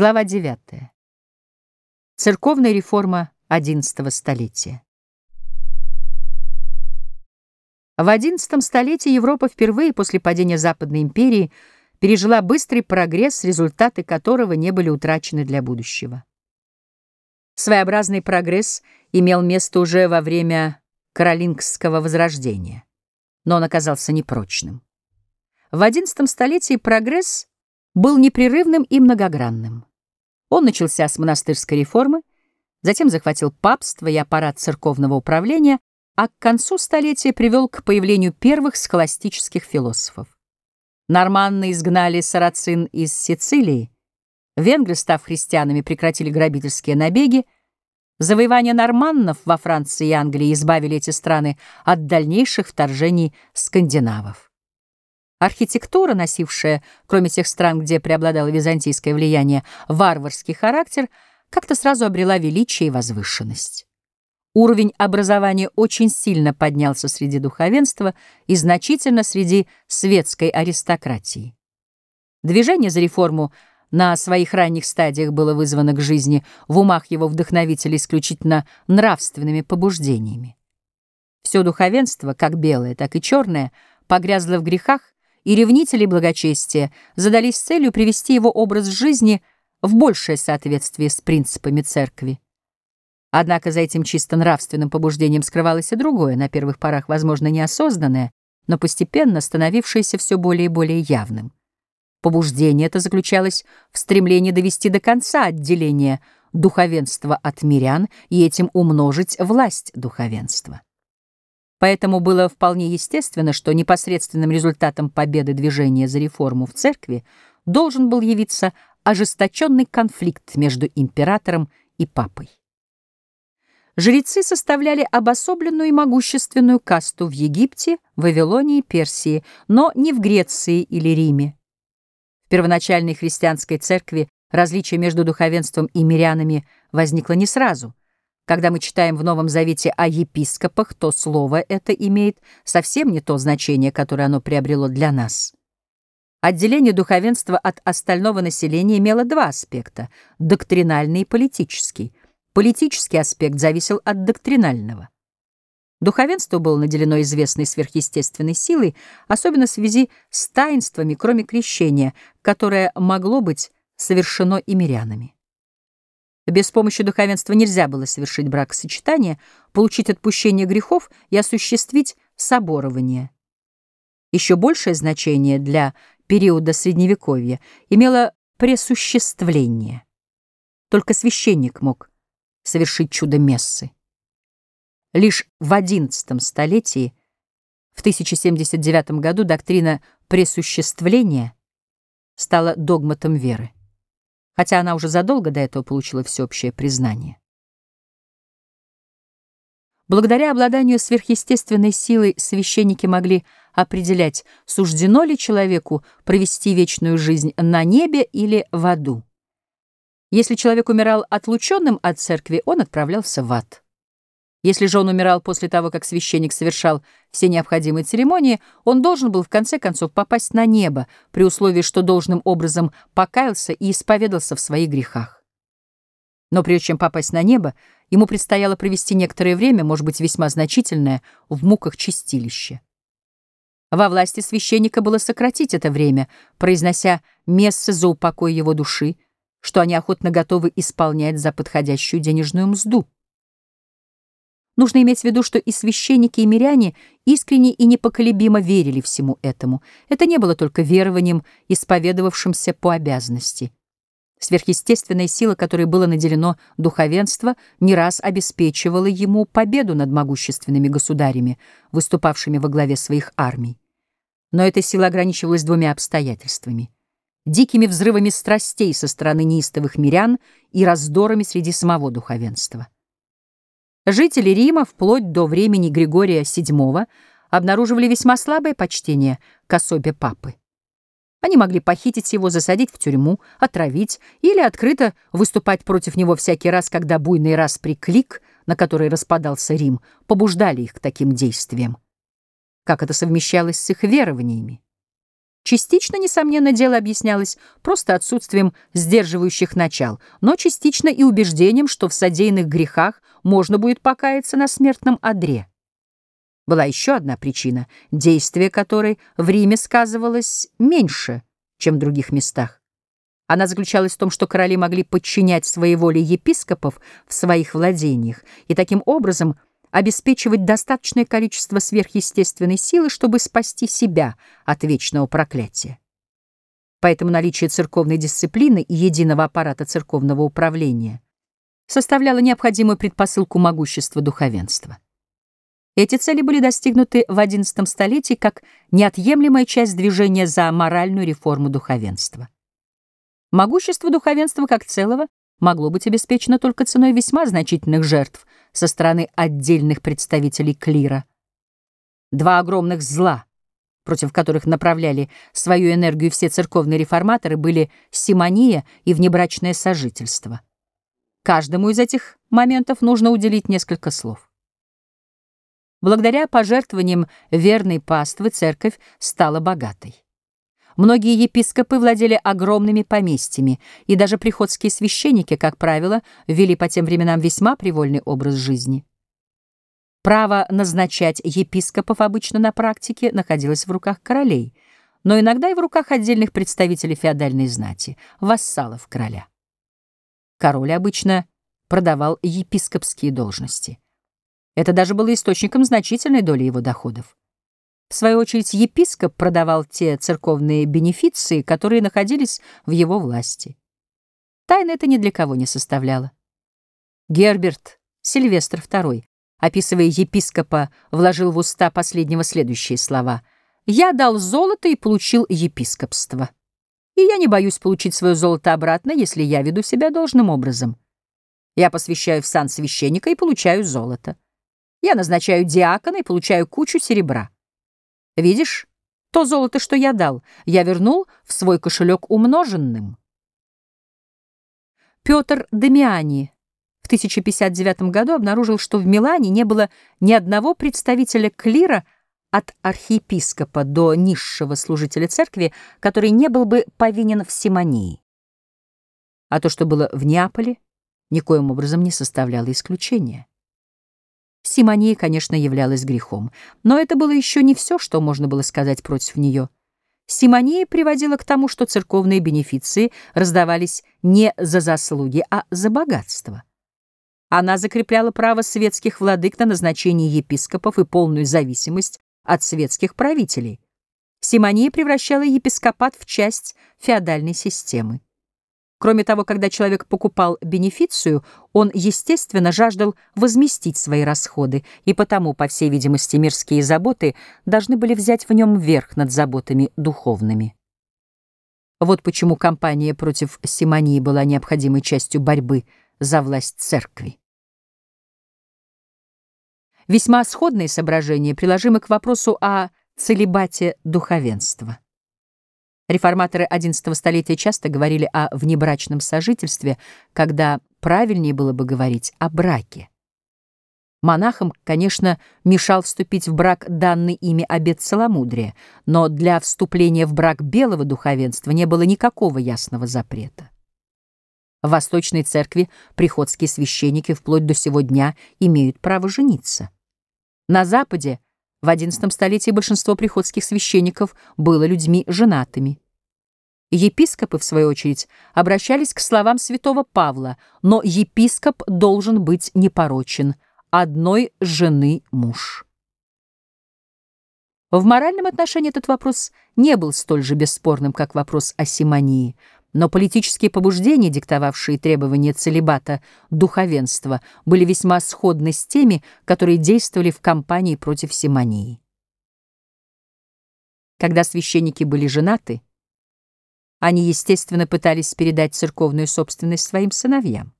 Глава 9. Церковная реформа XI столетия. В XI столетии Европа впервые после падения Западной империи пережила быстрый прогресс, результаты которого не были утрачены для будущего. Своеобразный прогресс имел место уже во время Каролингского возрождения, но он оказался непрочным. В XI столетии прогресс был непрерывным и многогранным. Он начался с монастырской реформы, затем захватил папство и аппарат церковного управления, а к концу столетия привел к появлению первых схоластических философов. Норманны изгнали сарацин из Сицилии, венгры, став христианами, прекратили грабительские набеги, завоевания норманнов во Франции и Англии избавили эти страны от дальнейших вторжений скандинавов. Архитектура, носившая, кроме тех стран, где преобладало византийское влияние, варварский характер, как-то сразу обрела величие и возвышенность. Уровень образования очень сильно поднялся среди духовенства и значительно среди светской аристократии. Движение за реформу на своих ранних стадиях было вызвано к жизни в умах его вдохновителей исключительно нравственными побуждениями. Все духовенство, как белое, так и черное, погрязло в грехах и ревнители благочестия задались целью привести его образ жизни в большее соответствие с принципами церкви. Однако за этим чисто нравственным побуждением скрывалось и другое, на первых порах, возможно, неосознанное, но постепенно становившееся все более и более явным. Побуждение это заключалось в стремлении довести до конца отделение духовенства от мирян и этим умножить власть духовенства. Поэтому было вполне естественно, что непосредственным результатом победы движения за реформу в церкви должен был явиться ожесточенный конфликт между императором и папой. Жрецы составляли обособленную и могущественную касту в Египте, Вавилонии, Персии, но не в Греции или Риме. В первоначальной христианской церкви различие между духовенством и мирянами возникло не сразу — когда мы читаем в Новом Завете о епископах, то слово это имеет совсем не то значение, которое оно приобрело для нас. Отделение духовенства от остального населения имело два аспекта — доктринальный и политический. Политический аспект зависел от доктринального. Духовенство было наделено известной сверхъестественной силой, особенно в связи с таинствами, кроме крещения, которое могло быть совершено и мирянами. Без помощи духовенства нельзя было совершить бракосочетание, получить отпущение грехов и осуществить соборование. Еще большее значение для периода Средневековья имело пресуществление. Только священник мог совершить чудо мессы. Лишь в XI столетии, в 1079 году, доктрина пресуществления стала догматом веры хотя она уже задолго до этого получила всеобщее признание. Благодаря обладанию сверхъестественной силой священники могли определять, суждено ли человеку провести вечную жизнь на небе или в аду. Если человек умирал отлученным от церкви, он отправлялся в ад. Если же он умирал после того, как священник совершал все необходимые церемонии, он должен был в конце концов попасть на небо, при условии, что должным образом покаялся и исповедался в своих грехах. Но прежде чем попасть на небо, ему предстояло провести некоторое время, может быть, весьма значительное, в муках чистилища. Во власти священника было сократить это время, произнося мессы за упокой его души, что они охотно готовы исполнять за подходящую денежную мзду. Нужно иметь в виду, что и священники, и миряне искренне и непоколебимо верили всему этому. Это не было только верованием, исповедовавшимся по обязанности. Сверхъестественная сила, которой было наделено духовенство, не раз обеспечивала ему победу над могущественными государями, выступавшими во главе своих армий. Но эта сила ограничивалась двумя обстоятельствами — дикими взрывами страстей со стороны неистовых мирян и раздорами среди самого духовенства. Жители Рима вплоть до времени Григория VII обнаруживали весьма слабое почтение к особе папы. Они могли похитить его, засадить в тюрьму, отравить или открыто выступать против него всякий раз, когда буйный распри клик, на который распадался Рим, побуждали их к таким действиям. Как это совмещалось с их верованиями? Частично, несомненно, дело объяснялось просто отсутствием сдерживающих начал, но частично и убеждением, что в содеянных грехах можно будет покаяться на смертном одре. Была еще одна причина, действие которой в Риме сказывалось меньше, чем в других местах. Она заключалась в том, что короли могли подчинять своей воле епископов в своих владениях и таким образом – обеспечивать достаточное количество сверхъестественной силы, чтобы спасти себя от вечного проклятия. Поэтому наличие церковной дисциплины и единого аппарата церковного управления составляло необходимую предпосылку могущества духовенства. Эти цели были достигнуты в XI столетии как неотъемлемая часть движения за моральную реформу духовенства. Могущество духовенства как целого могло быть обеспечено только ценой весьма значительных жертв со стороны отдельных представителей клира. Два огромных зла, против которых направляли свою энергию все церковные реформаторы, были симония и внебрачное сожительство. Каждому из этих моментов нужно уделить несколько слов. Благодаря пожертвованиям верной паствы церковь стала богатой. Многие епископы владели огромными поместьями, и даже приходские священники, как правило, вели по тем временам весьма привольный образ жизни. Право назначать епископов обычно на практике находилось в руках королей, но иногда и в руках отдельных представителей феодальной знати, вассалов короля. Король обычно продавал епископские должности. Это даже было источником значительной доли его доходов. В свою очередь, епископ продавал те церковные бенефиции, которые находились в его власти. Тайна это ни для кого не составляла. Герберт Сильвестр II, описывая епископа, вложил в уста последнего следующие слова. «Я дал золото и получил епископство. И я не боюсь получить свое золото обратно, если я веду себя должным образом. Я посвящаю в сан священника и получаю золото. Я назначаю диакона и получаю кучу серебра. Видишь, то золото, что я дал, я вернул в свой кошелек умноженным. Петр Демиани в 1059 году обнаружил, что в Милане не было ни одного представителя клира от архиепископа до низшего служителя церкви, который не был бы повинен в симонии. А то, что было в Неаполе, никоим образом не составляло исключения. Симония, конечно, являлась грехом, но это было еще не все, что можно было сказать против нее. Симония приводила к тому, что церковные бенефиции раздавались не за заслуги, а за богатство. Она закрепляла право светских владык на назначение епископов и полную зависимость от светских правителей. Симония превращала епископат в часть феодальной системы. Кроме того, когда человек покупал бенефицию, он, естественно, жаждал возместить свои расходы, и потому, по всей видимости, мирские заботы должны были взять в нем верх над заботами духовными. Вот почему кампания против симонии была необходимой частью борьбы за власть церкви. Весьма сходные соображения приложимы к вопросу о целебате духовенства. Реформаторы XI столетия часто говорили о внебрачном сожительстве, когда правильнее было бы говорить о браке. Монахам, конечно, мешал вступить в брак данный ими обет целомудрия, но для вступления в брак белого духовенства не было никакого ясного запрета. В Восточной Церкви приходские священники вплоть до сего дня имеют право жениться. На Западе в XI столетии большинство приходских священников было людьми женатыми. Епископы, в свою очередь, обращались к словам святого Павла, но епископ должен быть непорочен, одной жены муж. В моральном отношении этот вопрос не был столь же бесспорным, как вопрос о симонии — но политические побуждения, диктовавшие требования целебата духовенства, были весьма сходны с теми, которые действовали в кампании против симонии. Когда священники были женаты, они, естественно, пытались передать церковную собственность своим сыновьям.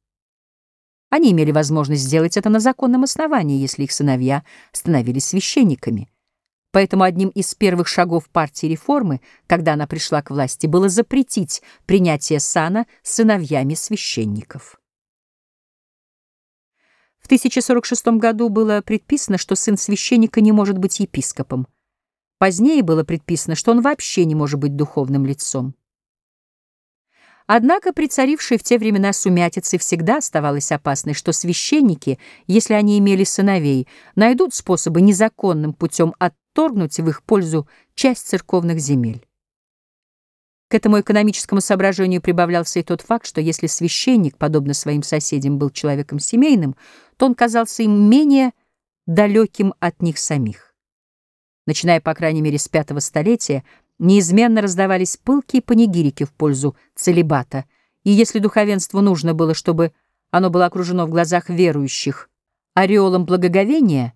Они имели возможность сделать это на законном основании, если их сыновья становились священниками — Поэтому одним из первых шагов партии реформы, когда она пришла к власти, было запретить принятие сана сыновьями священников. В 1046 году было предписано, что сын священника не может быть епископом. Позднее было предписано, что он вообще не может быть духовным лицом. Однако при царившей в те времена сумятице всегда оставалось опасной, что священники, если они имели сыновей, найдут способы незаконным путем отторгнуть в их пользу часть церковных земель. К этому экономическому соображению прибавлялся и тот факт, что если священник, подобно своим соседям, был человеком семейным, то он казался им менее далеким от них самих. Начиная, по крайней мере, с пятого столетия, неизменно раздавались пылкие панигирики в пользу целебата, и если духовенству нужно было, чтобы оно было окружено в глазах верующих ореолом благоговения,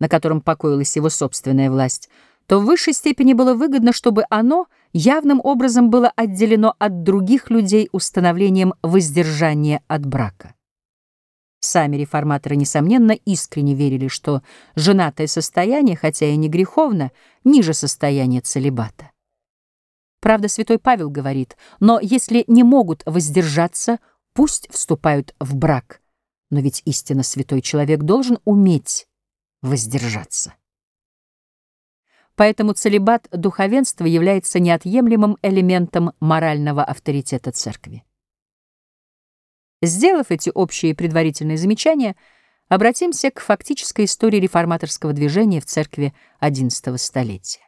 на котором покоилась его собственная власть, то в высшей степени было выгодно, чтобы оно явным образом было отделено от других людей установлением воздержания от брака. Сами реформаторы, несомненно, искренне верили, что женатое состояние, хотя и не греховно, ниже состояния целебата. Правда, святой Павел говорит, но если не могут воздержаться, пусть вступают в брак. Но ведь истинно святой человек должен уметь воздержаться. Поэтому целебат духовенства является неотъемлемым элементом морального авторитета церкви. Сделав эти общие предварительные замечания, обратимся к фактической истории реформаторского движения в церкви XI столетия.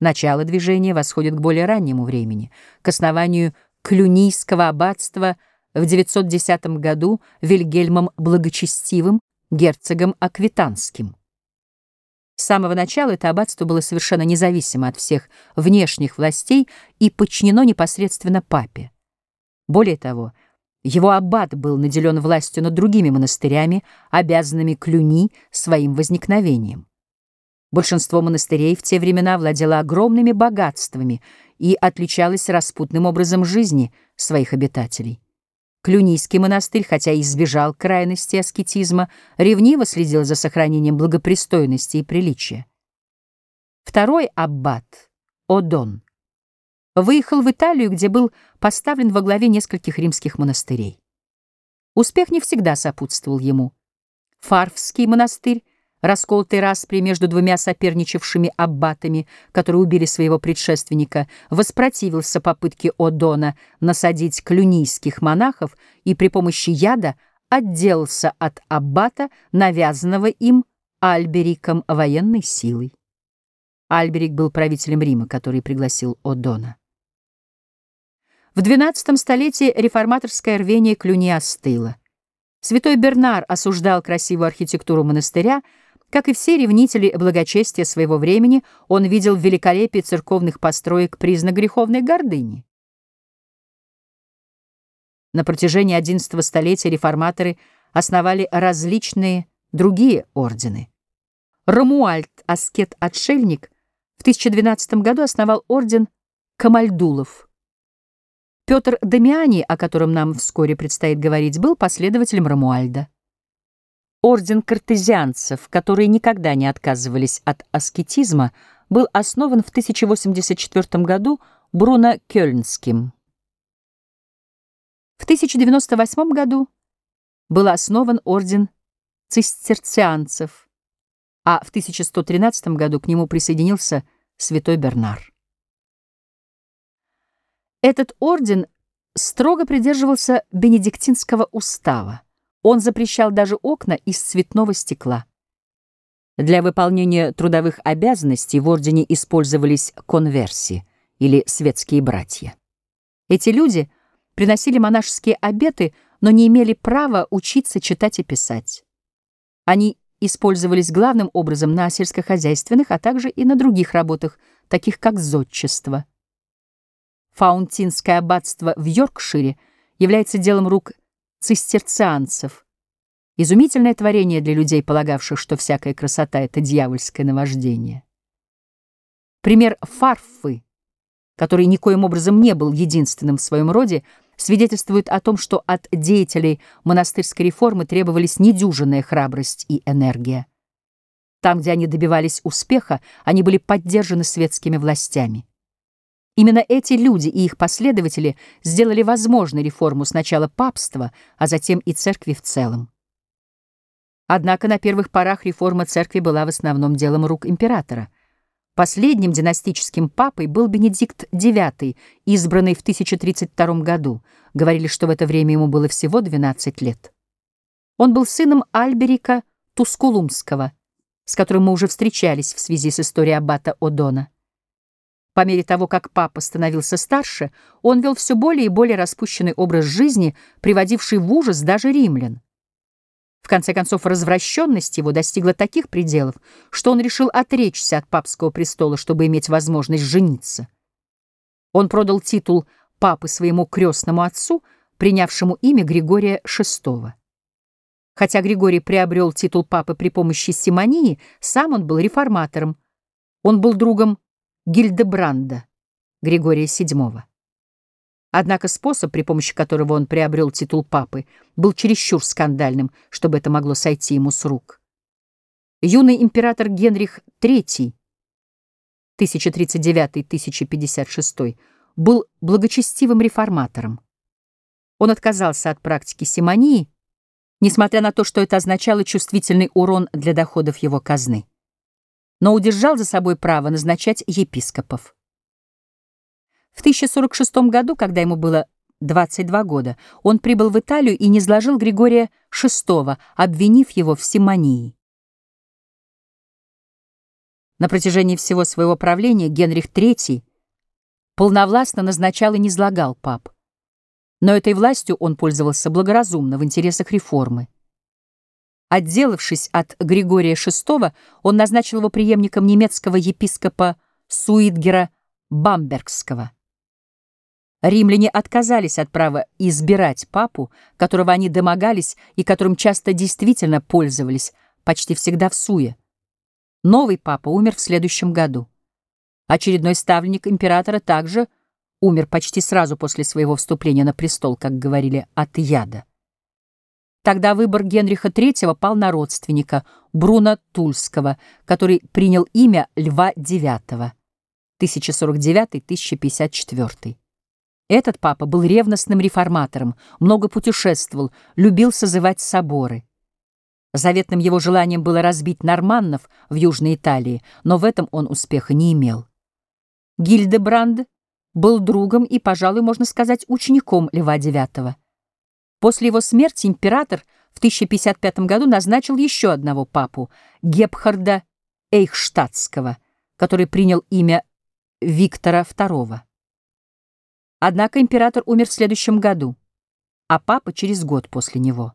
Начало движения восходит к более раннему времени, к основанию Клюнийского аббатства в 910 году Вильгельмом Благочестивым, герцогом Аквитанским. С самого начала это аббатство было совершенно независимо от всех внешних властей и подчинено непосредственно папе. Более того, его аббат был наделен властью над другими монастырями, обязанными Клюни своим возникновением. Большинство монастырей в те времена владело огромными богатствами и отличалось распутным образом жизни своих обитателей. Клюнийский монастырь, хотя и избежал крайности аскетизма, ревниво следил за сохранением благопристойности и приличия. Второй аббат, Одон, выехал в Италию, где был поставлен во главе нескольких римских монастырей. Успех не всегда сопутствовал ему. Фарфский монастырь расколотый распри между двумя соперничавшими аббатами, которые убили своего предшественника, воспротивился попытке О'Дона насадить клюнийских монахов и при помощи яда отделался от аббата, навязанного им Альбериком военной силой. Альберик был правителем Рима, который пригласил О'Дона. В XII столетии реформаторское рвение Клюни остыло. Святой Бернар осуждал красивую архитектуру монастыря, как и все ревнители благочестия своего времени, он видел в великолепии церковных построек признак греховной гордыни. На протяжении XI столетия реформаторы основали различные другие ордены. Ромуальд, аскет-отшельник, в 1012 году основал орден Камальдулов. Петр Дамиани, о котором нам вскоре предстоит говорить, был последователем Ромуальда. Орден картезианцев, которые никогда не отказывались от аскетизма, был основан в 1084 году Бруно Кёльнским. В 1098 году был основан орден цистерцианцев, а в 1113 году к нему присоединился святой Бернар. Этот орден строго придерживался бенедиктинского устава. Он запрещал даже окна из цветного стекла. Для выполнения трудовых обязанностей в ордене использовались конверси или светские братья. Эти люди приносили монашеские обеты, но не имели права учиться читать и писать. Они использовались главным образом на сельскохозяйственных, а также и на других работах, таких как зодчество. Фаунтинское аббатство в Йоркшире является делом рук цистерцианцев. Изумительное творение для людей, полагавших, что всякая красота — это дьявольское наваждение. Пример Фарфы, который никоим образом не был единственным в своем роде, свидетельствует о том, что от деятелей монастырской реформы требовались недюжинная храбрость и энергия. Там, где они добивались успеха, они были поддержаны светскими властями. Именно эти люди и их последователи сделали возможной реформу сначала папства, а затем и церкви в целом. Однако на первых порах реформа церкви была в основном делом рук императора. Последним династическим папой был Бенедикт IX, избранный в 1032 году. Говорили, что в это время ему было всего 12 лет. Он был сыном Альберика Тускулумского, с которым мы уже встречались в связи с историей аббата О'Дона. По мере того, как папа становился старше, он вел все более и более распущенный образ жизни, приводивший в ужас даже римлян. В конце концов, развращенность его достигла таких пределов, что он решил отречься от папского престола, чтобы иметь возможность жениться. Он продал титул папы своему крестному отцу, принявшему имя Григория VI. Хотя Григорий приобрел титул папы при помощи симонии, сам он был реформатором. Он был другом Гильдебранда, Григория VII. Однако способ, при помощи которого он приобрел титул папы, был чересчур скандальным, чтобы это могло сойти ему с рук. Юный император Генрих III 1039-1056 был благочестивым реформатором. Он отказался от практики симонии, несмотря на то, что это означало чувствительный урон для доходов его казны, но удержал за собой право назначать епископов. В 1046 году, когда ему было 22 года, он прибыл в Италию и низложил Григория VI, обвинив его в симонии. На протяжении всего своего правления Генрих III полновластно назначал и низлагал пап. Но этой властью он пользовался благоразумно в интересах реформы. Отделавшись от Григория VI, он назначил его преемником немецкого епископа Суидгера Бамбергского. Римляне отказались от права избирать папу, которого они домогались и которым часто действительно пользовались, почти всегда в суе. Новый папа умер в следующем году. Очередной ставленник императора также умер почти сразу после своего вступления на престол, как говорили, от яда. Тогда выбор Генриха III пал на родственника Бруно Тульского, который принял имя Льва IX 1049-1054. Этот папа был ревностным реформатором, много путешествовал, любил созывать соборы. Заветным его желанием было разбить норманнов в Южной Италии, но в этом он успеха не имел. Гильдебранд был другом и, пожалуй, можно сказать, учеником Льва IX. После его смерти император в 1055 году назначил еще одного папу, Гепхарда Эйхштадтского, который принял имя Виктора II. Однако император умер в следующем году, а папа через год после него.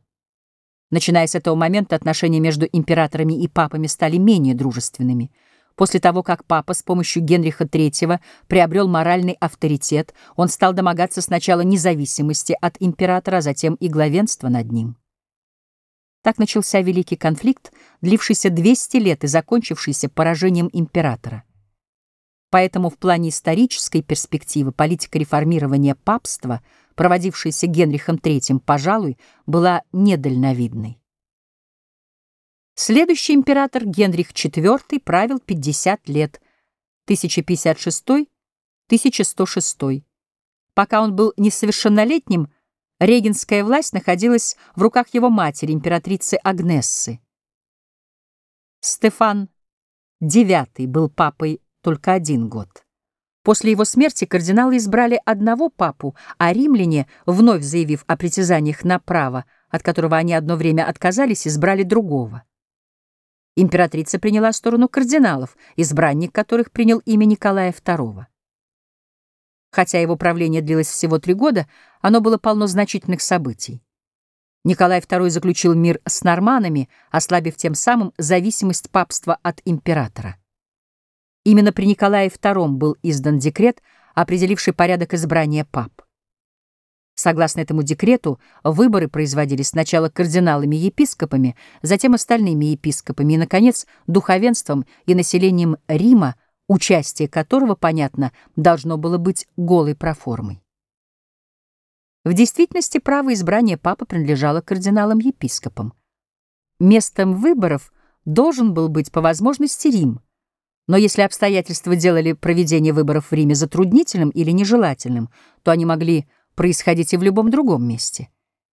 Начиная с этого момента отношения между императорами и папами стали менее дружественными. После того, как папа с помощью Генриха III приобрел моральный авторитет, он стал домогаться сначала независимости от императора, а затем и главенства над ним. Так начался великий конфликт, длившийся 200 лет и закончившийся поражением императора. Поэтому в плане исторической перспективы политика реформирования папства, проводившаяся Генрихом III, пожалуй, была недальновидной. Следующий император Генрих IV правил 50 лет, 1056-1106. Пока он был несовершеннолетним, регенская власть находилась в руках его матери, императрицы Агнессы. Стефан IX был папой только один год. После его смерти кардиналы избрали одного папу, а римляне, вновь заявив о притязаниях на право, от которого они одно время отказались, избрали другого. Императрица приняла сторону кардиналов, избранник которых принял имя Николая II. Хотя его правление длилось всего три года, оно было полно значительных событий. Николай II заключил мир с норманами, ослабив тем самым зависимость папства от императора. Именно при Николае II был издан декрет, определивший порядок избрания пап. Согласно этому декрету, выборы производились сначала кардиналами-епископами, затем остальными епископами и, наконец, духовенством и населением Рима, участие которого, понятно, должно было быть голой проформой. В действительности право избрания папы принадлежало кардиналам-епископам. Местом выборов должен был быть по возможности Рим — но если обстоятельства делали проведение выборов в Риме затруднительным или нежелательным, то они могли происходить и в любом другом месте.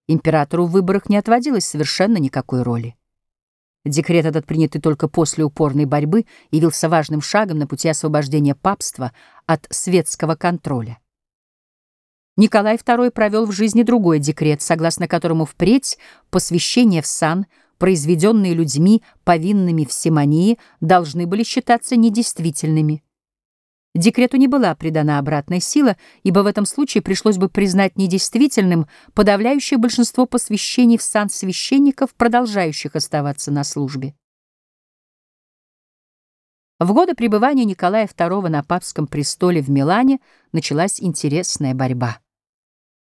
Императору в выборах не отводилось совершенно никакой роли. Декрет этот, принятый только после упорной борьбы, явился важным шагом на пути освобождения папства от светского контроля. Николай II провел в жизни другой декрет, согласно которому впредь посвящение в сан, произведенные людьми, повинными в симонии, должны были считаться недействительными. Декрету не была придана обратная сила, ибо в этом случае пришлось бы признать недействительным подавляющее большинство посвящений в сан священников, продолжающих оставаться на службе. В годы пребывания Николая II на папском престоле в Милане началась интересная борьба.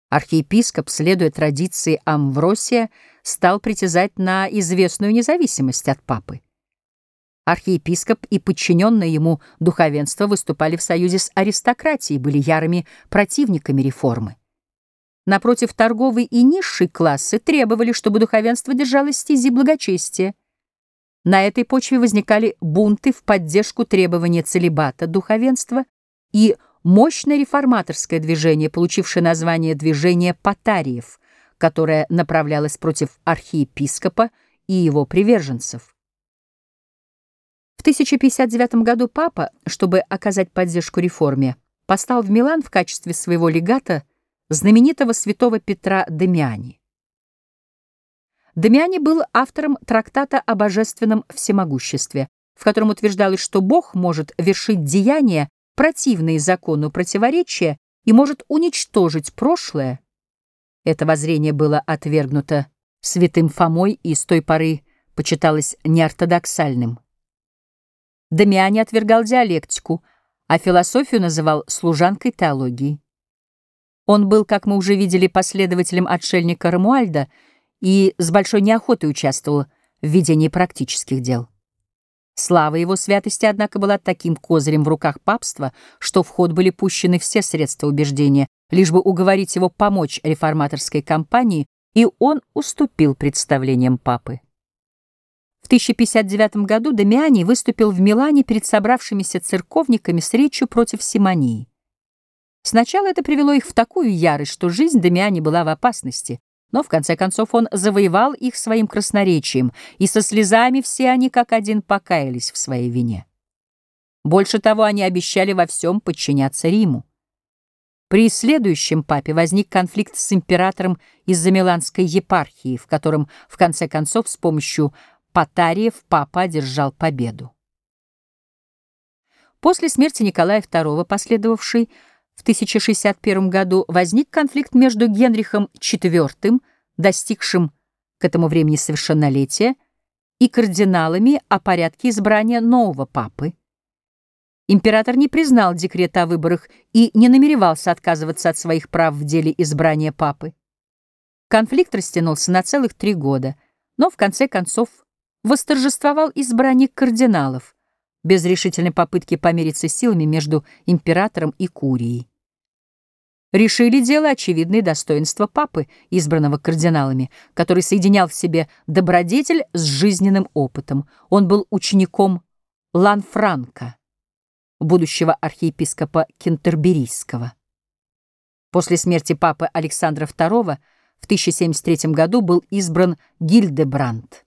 Архиепископ, следуя традиции Амвросия, стал притязать на известную независимость от папы. Архиепископ и подчиненное ему духовенство выступали в союзе с аристократией, были ярыми противниками реформы. Напротив, торговый и низший классы требовали, чтобы духовенство держалось стези благочестия. На этой почве возникали бунты в поддержку требования целебата духовенства и мощное реформаторское движение, получившее название «Движение Патариев», которое направлялось против архиепископа и его приверженцев. В 1059 году папа, чтобы оказать поддержку реформе, послал в Милан в качестве своего легата знаменитого святого Петра Демиани. Демиани был автором трактата о божественном всемогуществе, в котором утверждалось, что Бог может вершить деяния, противные закону противоречия, и может уничтожить прошлое. Это воззрение было отвергнуто святым Фомой и с той поры почиталось неортодоксальным. Дамиани отвергал диалектику, а философию называл служанкой теологии. Он был, как мы уже видели, последователем отшельника Рамуальда и с большой неохотой участвовал в ведении практических дел. Слава его святости, однако, была таким козырем в руках папства, что в ход были пущены все средства убеждения, лишь бы уговорить его помочь реформаторской кампании, и он уступил представлениям папы. В 1059 году Дамиани выступил в Милане перед собравшимися церковниками с речью против симонии. Сначала это привело их в такую ярость, что жизнь Дамиани была в опасности, но в конце концов он завоевал их своим красноречием, и со слезами все они как один покаялись в своей вине. Больше того, они обещали во всем подчиняться Риму. При следующем папе возник конфликт с императором из-за Миланской епархии, в котором, в конце концов, с помощью Потариев папа одержал победу. После смерти Николая II, последовавшей в 1061 году, возник конфликт между Генрихом IV, достигшим к этому времени совершеннолетия, и кардиналами о порядке избрания нового папы. Император не признал декрета о выборах и не намеревался отказываться от своих прав в деле избрания папы. Конфликт растянулся на целых три года, но в конце концов восторжествовал избранник кардиналов, без решительной попытки помериться силами между императором и курией. Решили дело очевидные достоинства папы, избранного кардиналами, который соединял в себе добродетель с жизненным опытом. Он был учеником Ланфранка, будущего архиепископа Кентерберийского. После смерти папы Александра II в 1073 году был избран Гильдебранд.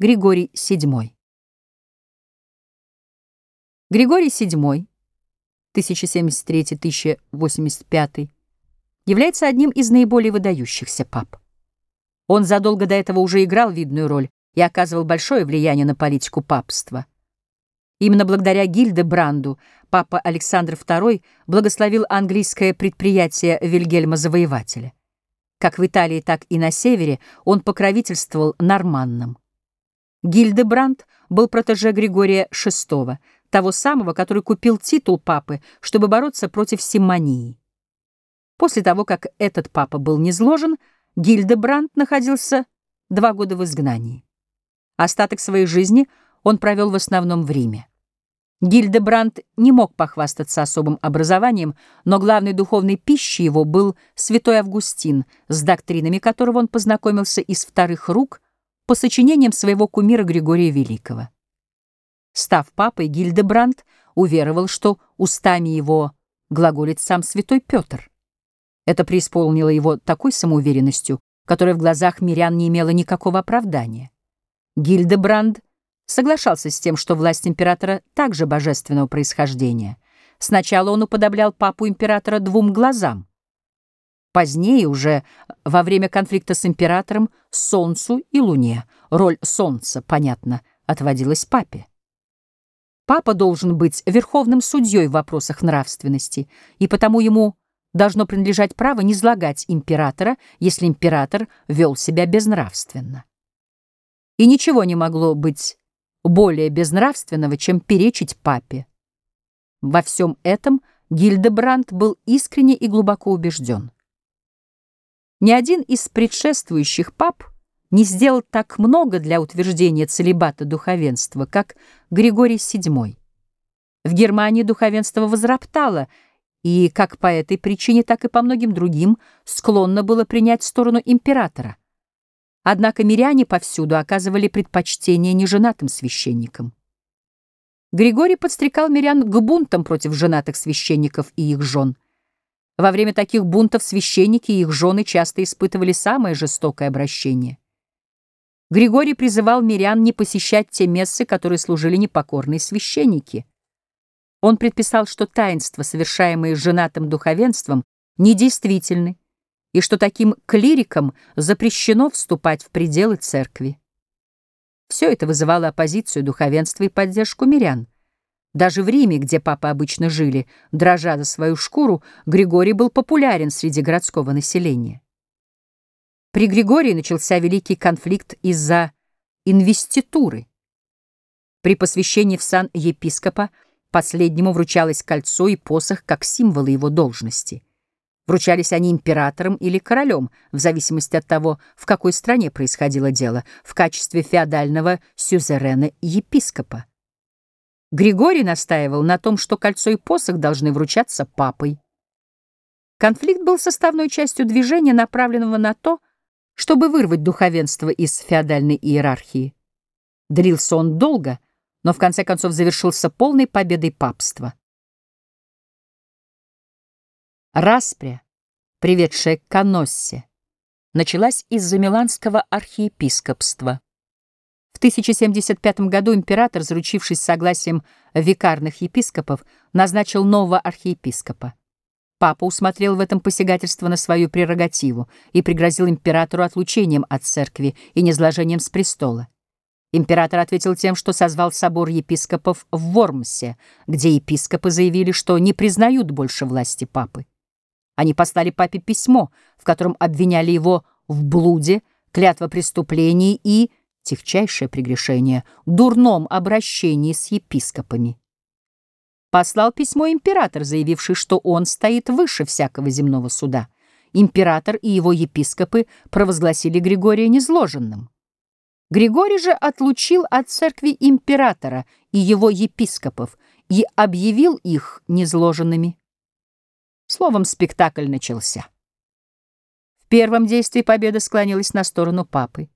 Григорий VII. Григорий VII, 1073-1085, является одним из наиболее выдающихся пап. Он задолго до этого уже играл видную роль и оказывал большое влияние на политику папства. Именно благодаря Гильдебранду папа Александр II благословил английское предприятие Вильгельма Завоевателя. Как в Италии, так и на севере он покровительствовал норманнам. Гильдебранд был протеже Григория VI, того самого, который купил титул папы, чтобы бороться против симонии. После того, как этот папа был низложен, Гильдебранд находился два года в изгнании. Остаток своей жизни он провел в основном в Риме. Гильдебранд не мог похвастаться особым образованием, но главной духовной пищей его был святой Августин, с доктринами которого он познакомился из вторых рук по сочинениям своего кумира Григория Великого. Став папой, Гильдебранд уверовал, что устами его глаголит сам святой Петр. Это преисполнило его такой самоуверенностью, которая в глазах мирян не имела никакого оправдания. Гильдебранд соглашался с тем, что власть императора также божественного происхождения. Сначала он уподоблял папу императора двум глазам. Позднее, уже во время конфликта с императором, Солнцу и Луне, роль Солнца, понятно, отводилась папе. Папа должен быть верховным судьей в вопросах нравственности, и потому ему должно принадлежать право не злагать императора, если император вел себя безнравственно. И ничего не могло быть более безнравственного, чем перечить папе. Во всем этом Гильдебранд был искренне и глубоко убежден. Ни один из предшествующих пап не сделал так много для утверждения целебата духовенства, как Григорий VII. В Германии духовенство возроптало, и как по этой причине, так и по многим другим склонно было принять сторону императора. Однако миряне повсюду оказывали предпочтение неженатым священникам. Григорий подстрекал мирян к бунтам против женатых священников и их жен. Во время таких бунтов священники и их жены часто испытывали самое жестокое обращение. Григорий призывал мирян не посещать те мессы, которые служили непокорные священники. Он предписал, что таинства, совершаемые женатым духовенством, недействительны, и что таким клирикам запрещено вступать в пределы церкви. Все это вызывало оппозицию духовенства и поддержку мирян. Даже в Риме, где папы обычно жили, дрожа за свою шкуру, Григорий был популярен среди городского населения. При Григории начался великий конфликт из-за инвеституры. При посвящении в сан епископа последнему вручалось кольцо и посох как символы его должности — Вручались они императором или королем, в зависимости от того, в какой стране происходило дело, в качестве феодального сюзерена епископа. Григорий настаивал на том, что кольцо и посох должны вручаться папой. Конфликт был составной частью движения, направленного на то, чтобы вырвать духовенство из феодальной иерархии. Длился он долго, но в конце концов завершился полной победой папства. Распря, приведшая к Каноссе, началась из-за Миланского архиепископства. В 1075 году император, заручившись согласием викарных епископов, назначил нового архиепископа. Папа усмотрел в этом посягательство на свою прерогативу и пригрозил императору отлучением от церкви и низложением с престола. Император ответил тем, что созвал собор епископов в Вормсе, где епископы заявили, что не признают больше власти папы. Они послали папе письмо, в котором обвиняли его в блуде, клятвопреступлении и, техчайшее прегрешение, дурном обращении с епископами. Послал письмо император, заявивший, что он стоит выше всякого земного суда. Император и его епископы провозгласили Григория незложенным. Григорий же отлучил от церкви императора и его епископов и объявил их незложенными. Словом, спектакль начался. В первом действии победа склонилась на сторону папы.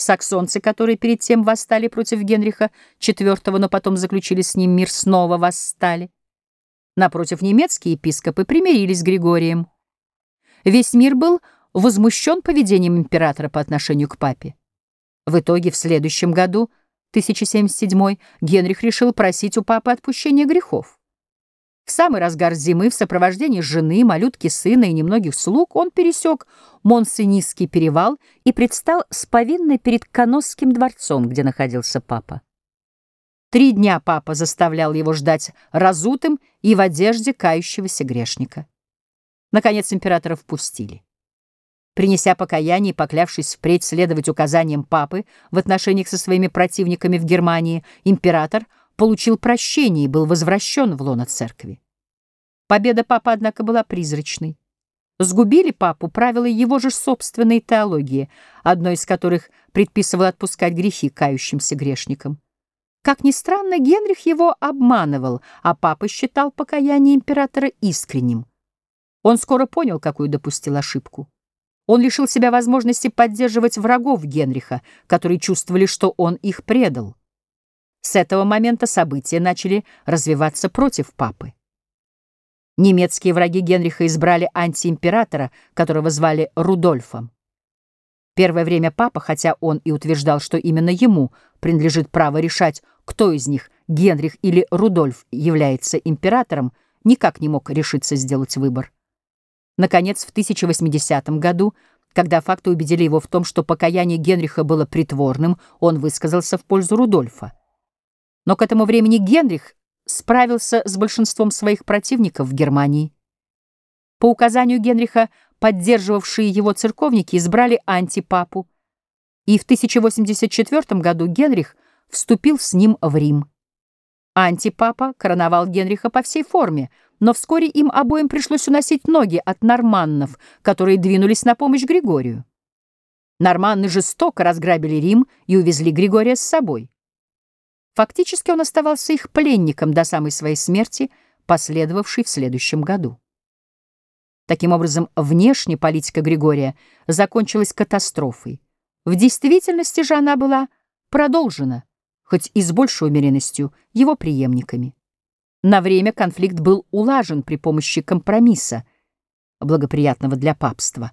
Саксонцы, которые перед тем восстали против Генриха IV, но потом заключили с ним мир, снова восстали. Напротив, немецкие епископы примирились с Григорием. Весь мир был возмущен поведением императора по отношению к папе. В итоге в следующем году, 1077 Генрих решил просить у папы отпущения грехов. В самый разгар зимы в сопровождении жены, малютки сына и немногих слуг он пересек Монсенисский перевал и предстал с повинной перед Коносским дворцом, где находился папа. Три дня папа заставлял его ждать разутым и в одежде кающегося грешника. Наконец императора впустили. Принеся покаяние и поклявшись впредь следовать указаниям папы в отношениях со своими противниками в Германии, император — получил прощение и был возвращен в лоно церкви. Победа папы, однако, была призрачной. Сгубили папу правила его же собственной теологии, одной из которых предписывало отпускать грехи кающимся грешникам. Как ни странно, Генрих его обманывал, а папа считал покаяние императора искренним. Он скоро понял, какую допустил ошибку. Он лишил себя возможности поддерживать врагов Генриха, которые чувствовали, что он их предал. С этого момента события начали развиваться против папы. Немецкие враги Генриха избрали антиимператора, которого звали Рудольфом. Первое время папа, хотя он и утверждал, что именно ему принадлежит право решать, кто из них, Генрих или Рудольф, является императором, никак не мог решиться сделать выбор. Наконец, в 1080 году, когда факты убедили его в том, что покаяние Генриха было притворным, он высказался в пользу Рудольфа. Но к этому времени Генрих справился с большинством своих противников в Германии. По указанию Генриха поддерживавшие его церковники избрали антипапу, и в 1084 году Генрих вступил с ним в Рим. Антипапа короновал Генриха по всей форме, но вскоре им обоим пришлось уносить ноги от норманнов, которые двинулись на помощь Григорию. Норманны жестоко разграбили Рим и увезли Григория с собой. Фактически он оставался их пленником до самой своей смерти, последовавшей в следующем году. Таким образом, внешне политика Григория закончилась катастрофой. В действительности же она была продолжена, хоть и с большей умеренностью, его преемниками. На время конфликт был улажен при помощи компромисса, благоприятного для папства,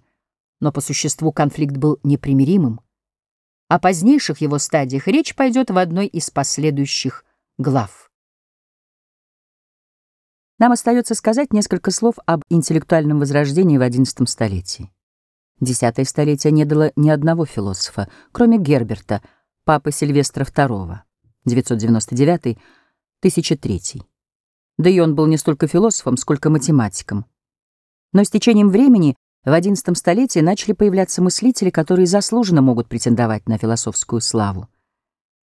но по существу конфликт был непримиримым. О позднейших его стадиях речь пойдет в одной из последующих глав. Нам остается сказать несколько слов об интеллектуальном возрождении в XI столетии. Десятое столетие не дало ни одного философа, кроме Герберта, папы Сильвестра II, 999-1003. Да и он был не столько философом, сколько математиком. Но с течением времени в XI столетии начали появляться мыслители, которые заслуженно могут претендовать на философскую славу.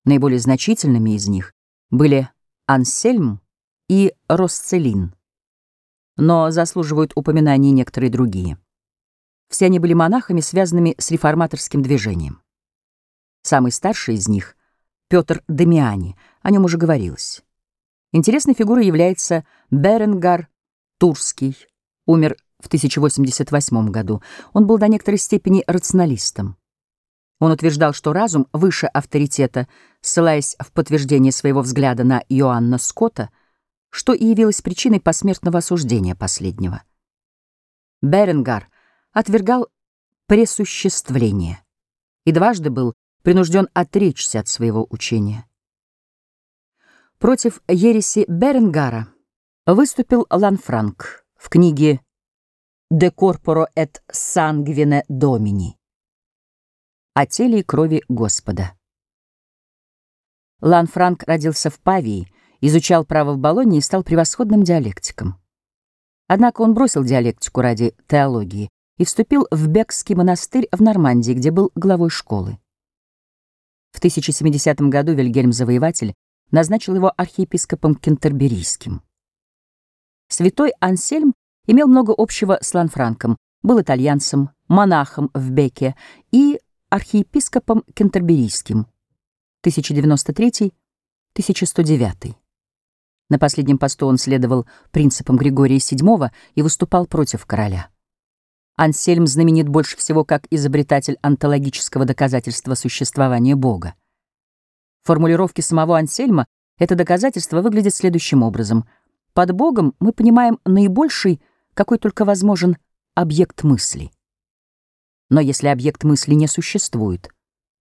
Наиболее значительными из них были Ансельм, и Росцелин. Но заслуживают упоминания некоторые другие. Все они были монахами, связанными с реформаторским движением. Самый старший из них — Петр Дамиани, о нем уже говорилось. Интересной фигурой является Беренгар Турский, умер в 1088 году. Он был до некоторой степени рационалистом. Он утверждал, что разум выше авторитета, ссылаясь в подтверждение своего взгляда на Иоанна Скотта, что и явилось причиной посмертного осуждения последнего. Беренгар отвергал пресуществление и дважды был принужден отречься от своего учения. Против ереси Беренгара выступил Ланфранк в книге «De corporo et sanguine domini» о теле и крови Господа. Ланфранк родился в Павии, изучал право в Болонье и стал превосходным диалектиком. Однако он бросил диалектику ради теологии и вступил в Бекский монастырь в Нормандии, где был главой школы. В 1070 году Вильгельм Завоеватель назначил его архиепископом кентерберийским. Святой Ансельм имел много общего с Ланфранком, был итальянцем, монахом в Беке и архиепископом кентерберийским. 1093-1109. На последнем посту он следовал принципам Григория VII и выступал против короля. Ансельм знаменит больше всего как изобретатель онтологического доказательства существования Бога. В формулировке самого Ансельма это доказательство выглядит следующим образом. Под Богом мы понимаем наибольший, какой только возможен, объект мысли. Но если объект мысли не существует,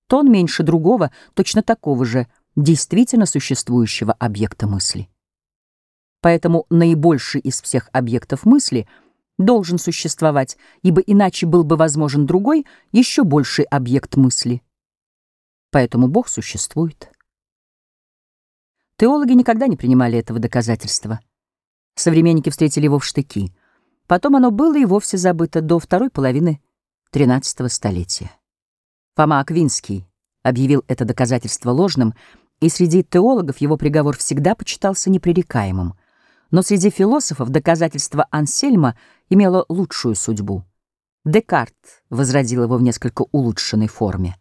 то он меньше другого, точно такого же, действительно существующего объекта мысли. Поэтому наибольший из всех объектов мысли должен существовать, ибо иначе был бы возможен другой, еще больший объект мысли. Поэтому Бог существует. Теологи никогда не принимали этого доказательства. Современники встретили его в штыки. Потом оно было и вовсе забыто до второй половины XIII столетия. Фома Аквинский объявил это доказательство ложным, и среди теологов его приговор всегда почитался непререкаемым — но среди философов доказательство Ансельма имело лучшую судьбу. Декарт возродил его в несколько улучшенной форме.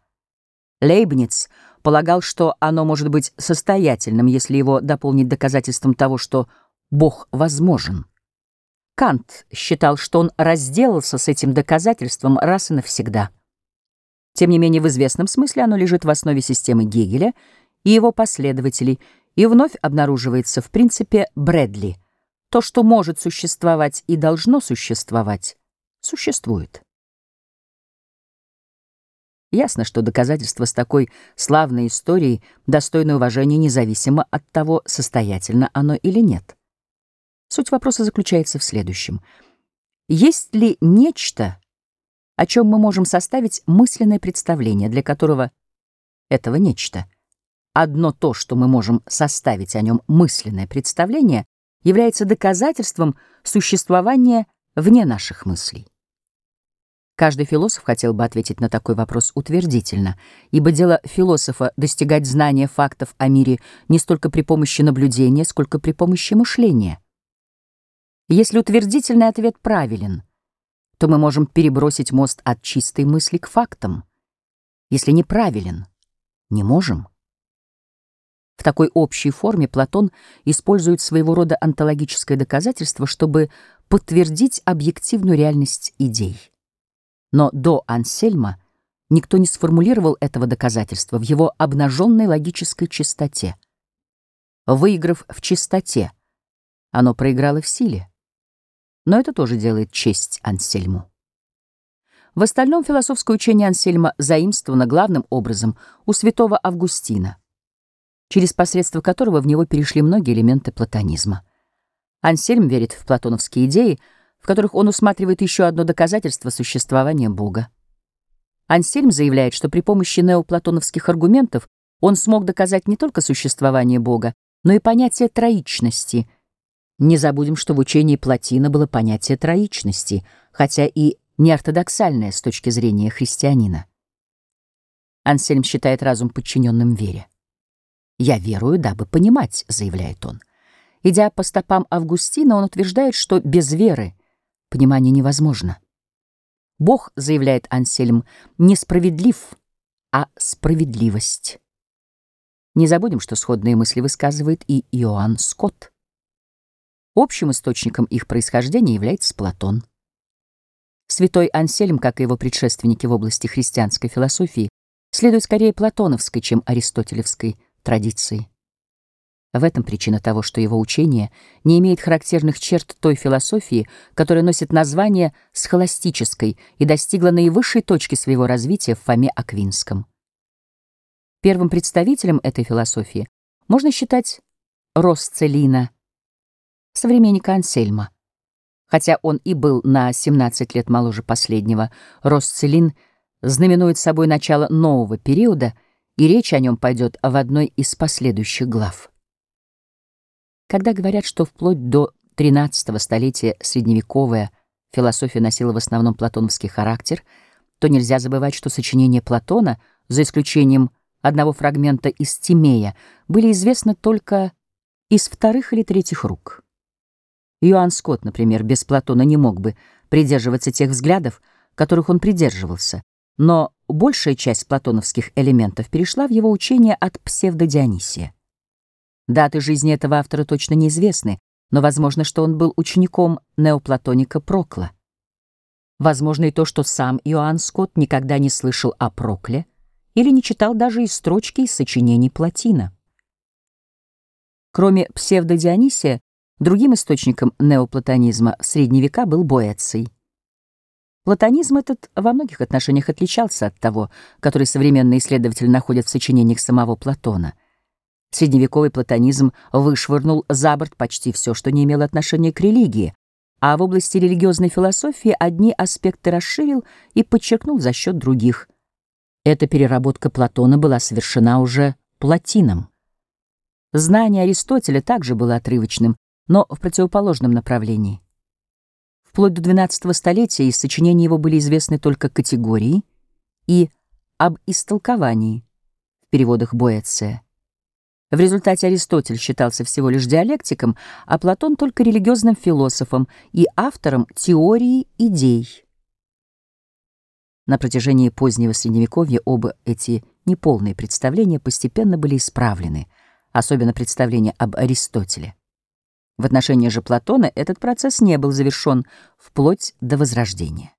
Лейбниц полагал, что оно может быть состоятельным, если его дополнить доказательством того, что Бог возможен. Кант считал, что он разделался с этим доказательством раз и навсегда. Тем не менее, в известном смысле оно лежит в основе системы Гегеля и его последователей и вновь обнаруживается в принципе Брэдли. То, что может существовать и должно существовать, существует. Ясно, что доказательство с такой славной историей достойно уважения независимо от того, состоятельно оно или нет. Суть вопроса заключается в следующем. Есть ли нечто, о чем мы можем составить мысленное представление, для которого этого нечто, одно то, что мы можем составить о нем мысленное представление, является доказательством существования вне наших мыслей? Каждый философ хотел бы ответить на такой вопрос утвердительно, ибо дело философа — достигать знания фактов о мире не столько при помощи наблюдения, сколько при помощи мышления. Если утвердительный ответ правилен, то мы можем перебросить мост от чистой мысли к фактам. Если неправилен, не можем. В такой общей форме Платон использует своего рода онтологическое доказательство, чтобы подтвердить объективную реальность идей. Но до Ансельма никто не сформулировал этого доказательства в его обнаженной логической чистоте. Выиграв в чистоте, оно проиграло в силе. Но это тоже делает честь Ансельму. В остальном философское учение Ансельма заимствовано главным образом у святого Августина, через посредство которого в него перешли многие элементы платонизма. Ансельм верит в платоновские идеи — в которых он усматривает еще одно доказательство существования Бога. Ансельм заявляет, что при помощи неоплатоновских аргументов он смог доказать не только существование Бога, но и понятие троичности. Не забудем, что в учении Платина было понятие троичности, хотя и неортодоксальное с точки зрения христианина. Ансельм считает разум подчиненным вере. «Я верую, дабы понимать», — заявляет он. Идя по стопам Августина, он утверждает, что без веры понимание невозможно. Бог, заявляет Ансельм, несправедлив, а справедливость. Не забудем, что сходные мысли высказывает и Иоанн Скотт. Общим источником их происхождения является Платон. Святой Ансельм, как и его предшественники в области христианской философии, следует скорее платоновской, чем аристотелевской традиции. В этом причина того, что его учение не имеет характерных черт той философии, которая носит название схоластической и достигла наивысшей точки своего развития в Фоме Аквинском. Первым представителем этой философии можно считать Росцелина, современника Ансельма. Хотя он и был на 17 лет моложе последнего, Росцелин знаменует собой начало нового периода, и речь о нем пойдет в одной из последующих глав. Когда говорят, что вплоть до XIII столетия средневековая философия носила в основном платоновский характер, то нельзя забывать, что сочинения Платона, за исключением одного фрагмента из Тимея, были известны только из вторых или третьих рук. Иоанн Скотт, например, без Платона не мог бы придерживаться тех взглядов, которых он придерживался, но большая часть платоновских элементов перешла в его учение от псевдодионисия. Даты жизни этого автора точно неизвестны, но возможно, что он был учеником неоплатоника Прокла. Возможно и то, что сам Иоанн Скотт никогда не слышал о Прокле или не читал даже и строчки из сочинений Платина. Кроме псевдодионисия, другим источником неоплатонизма в средние века был Боэций. Платонизм этот во многих отношениях отличался от того, который современные исследователи находят в сочинениях самого Платона — Средневековый платонизм вышвырнул за борт почти все, что не имело отношения к религии, а в области религиозной философии одни аспекты расширил и подчеркнул за счет других. Эта переработка Платона была совершена уже Платином. Знание Аристотеля также было отрывочным, но в противоположном направлении. Вплоть до XII столетия из сочинений его были известны только категории и об истолковании в переводах Боэция. В результате Аристотель считался всего лишь диалектиком, а Платон только религиозным философом и автором теории идей. На протяжении позднего Средневековья оба эти неполные представления постепенно были исправлены, особенно представление об Аристотеле. В отношении же Платона этот процесс не был завершен вплоть до Возрождения.